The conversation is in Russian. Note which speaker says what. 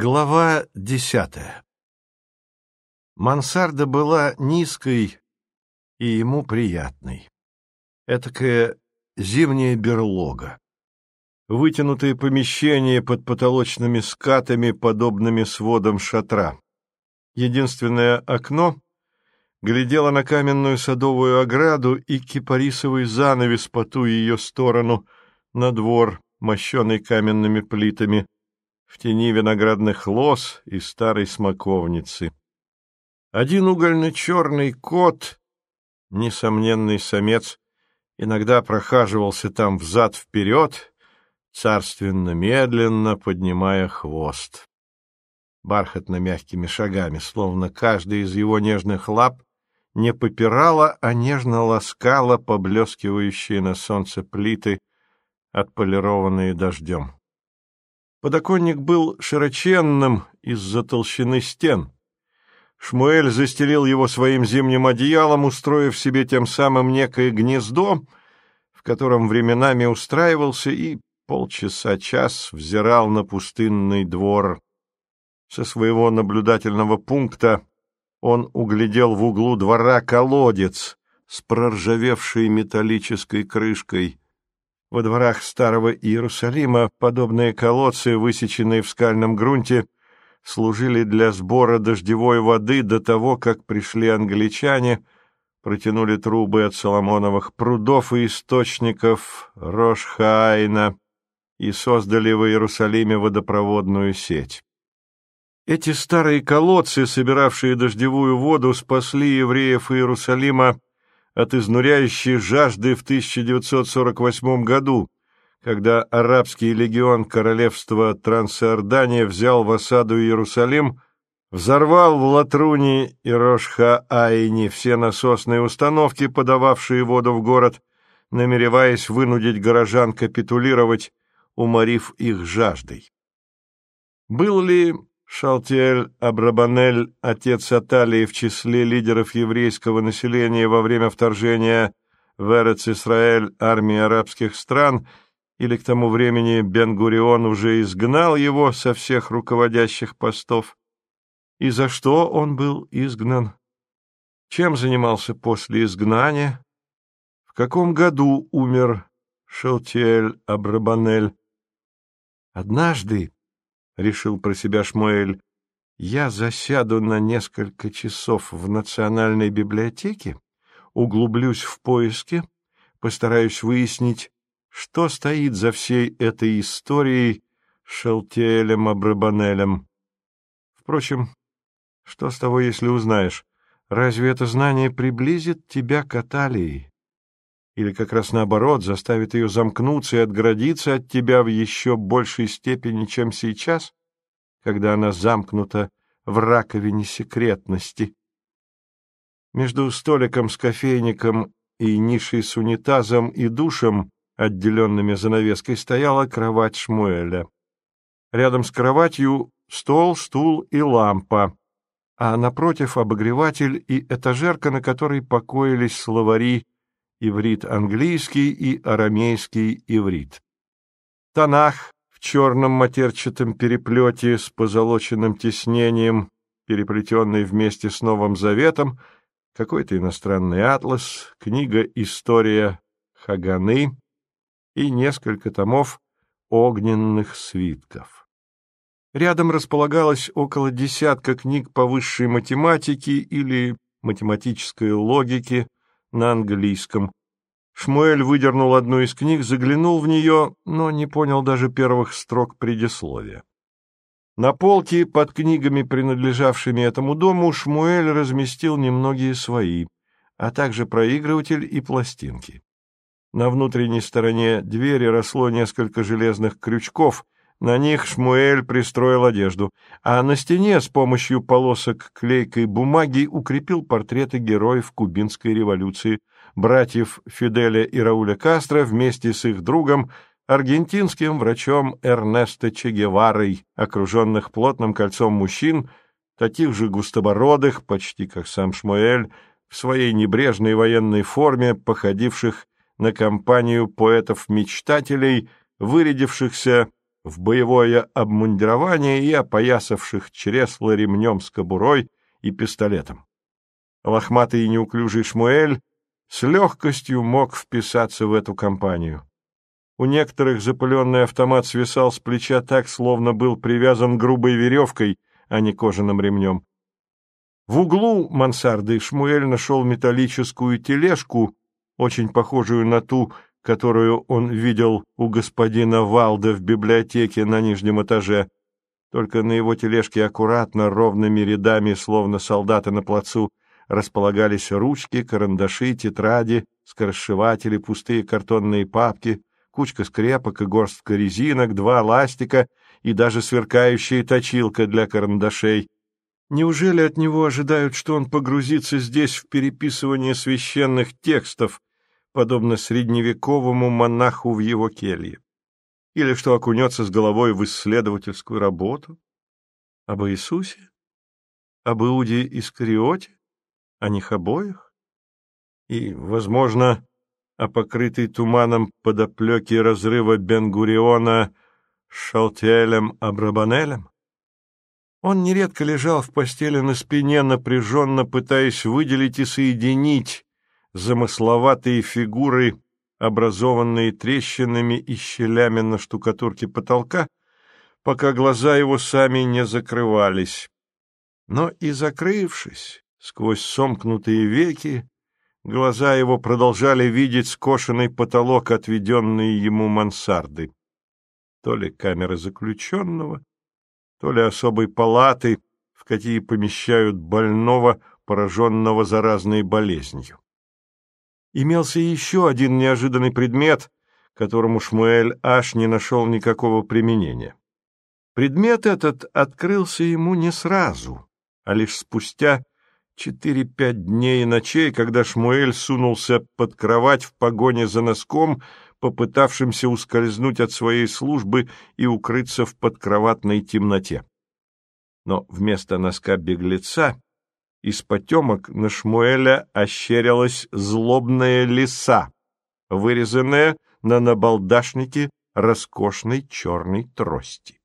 Speaker 1: Глава десятая Мансарда была низкой и ему приятной. Этакая зимняя берлога. Вытянутые помещения под потолочными скатами, подобными сводам шатра. Единственное окно глядело на каменную садовую ограду и кипарисовый занавес по ту ее сторону на двор, мощенный каменными плитами, в тени виноградных лоз и старой смоковницы. Один угольно-черный кот, несомненный самец, иногда прохаживался там взад-вперед, царственно медленно поднимая хвост. Бархатно-мягкими шагами, словно каждый из его нежных лап не попирала, а нежно ласкала поблескивающие на солнце плиты, отполированные дождем. Подоконник был широченным из-за толщины стен. Шмуэль застелил его своим зимним одеялом, устроив себе тем самым некое гнездо, в котором временами устраивался и полчаса-час взирал на пустынный двор. Со своего наблюдательного пункта он углядел в углу двора колодец с проржавевшей металлической крышкой — во дворах Старого Иерусалима подобные колодцы, высеченные в скальном грунте, служили для сбора дождевой воды до того, как пришли англичане, протянули трубы от Соломоновых прудов и источников Рошхайна и создали в Иерусалиме водопроводную сеть. Эти старые колодцы, собиравшие дождевую воду, спасли евреев Иерусалима от изнуряющей жажды в 1948 году, когда арабский легион королевства Трансиордания взял в осаду Иерусалим, взорвал в Латруни и Рошха-Айни все насосные установки, подававшие воду в город, намереваясь вынудить горожан капитулировать, уморив их жаждой. Был ли Шалтиэль Абрабанель, отец Аталии в числе лидеров еврейского населения во время вторжения в Эрец-Исраэль армии арабских стран, или к тому времени Бен-Гурион уже изгнал его со всех руководящих постов. И за что он был изгнан? Чем занимался после изгнания? В каком году умер Шалтиэль Абрабанель? Однажды, решил про себя Шмуэль, я засяду на несколько часов в Национальной библиотеке, углублюсь в поиски, постараюсь выяснить, что стоит за всей этой историей Шелтиэлем Абрабанелем. Впрочем, что с того, если узнаешь? Разве это знание приблизит тебя к Аталии? Или как раз наоборот заставит ее замкнуться и отгородиться от тебя в еще большей степени, чем сейчас, когда она замкнута в раковине секретности. Между столиком с кофейником и нишей с унитазом и душем, отделенными занавеской, стояла кровать Шмуэля. Рядом с кроватью стол, стул и лампа, а напротив обогреватель и этажерка, на которой покоились словари иврит английский и арамейский иврит. Танах в черном матерчатом переплете с позолоченным тиснением, переплетенный вместе с Новым Заветом, какой-то иностранный атлас, книга «История Хаганы» и несколько томов огненных свитков. Рядом располагалось около десятка книг по высшей математике или математической логике, на английском. Шмуэль выдернул одну из книг, заглянул в нее, но не понял даже первых строк предисловия. На полке под книгами, принадлежавшими этому дому, Шмуэль разместил немногие свои, а также проигрыватель и пластинки. На внутренней стороне двери росло несколько железных крючков — на них Шмуэль пристроил одежду, а на стене с помощью полосок клейкой бумаги укрепил портреты героев кубинской революции, братьев Фиделя и Рауля Кастро вместе с их другом, аргентинским врачом Эрнесто Че Геварой, окруженных плотным кольцом мужчин, таких же густобородых, почти как сам Шмуэль, в своей небрежной военной форме, походивших на компанию поэтов-мечтателей, вырядившихся в боевое обмундирование и опоясавших чресло ремнем с кобурой и пистолетом. Лохматый и неуклюжий Шмуэль с легкостью мог вписаться в эту компанию. У некоторых запыленный автомат свисал с плеча так, словно был привязан грубой веревкой, а не кожаным ремнем. В углу мансарды Шмуэль нашел металлическую тележку, очень похожую на ту, которую он видел у господина Валда в библиотеке на нижнем этаже. Только на его тележке аккуратно, ровными рядами, словно солдаты на плацу, располагались ручки, карандаши, тетради, скоросшиватели, пустые картонные папки, кучка скрепок и горстка резинок, два ластика и даже сверкающая точилка для карандашей. Неужели от него ожидают, что он погрузится здесь в переписывание священных текстов, подобно средневековому монаху в его келье? Или что окунется с головой в исследовательскую работу? Об Иисусе? Об Иуде Искариоте? О них обоих? И, возможно, о покрытой туманом подоплеки разрыва Бенгуриона Шалтиэлем Абрабанелем? Он нередко лежал в постели на спине, напряженно пытаясь выделить и соединить замысловатые фигуры, образованные трещинами и щелями на штукатурке потолка, пока глаза его сами не закрывались. Но и закрывшись, сквозь сомкнутые веки, глаза его продолжали видеть скошенный потолок, отведенный ему мансарды. То ли камера заключенного, то ли особой палаты, в какие помещают больного, пораженного заразной болезнью. Имелся еще один неожиданный предмет, которому Шмуэль аж не нашел никакого применения. Предмет этот открылся ему не сразу, а лишь спустя четыре-пять дней и ночей, когда Шмуэль сунулся под кровать в погоне за носком, попытавшимся ускользнуть от своей службы и укрыться в подкроватной темноте. Но вместо носка беглеца из потемок на Шмуэля ощерилась злобная лиса, вырезанная на набалдашнике роскошной черной трости.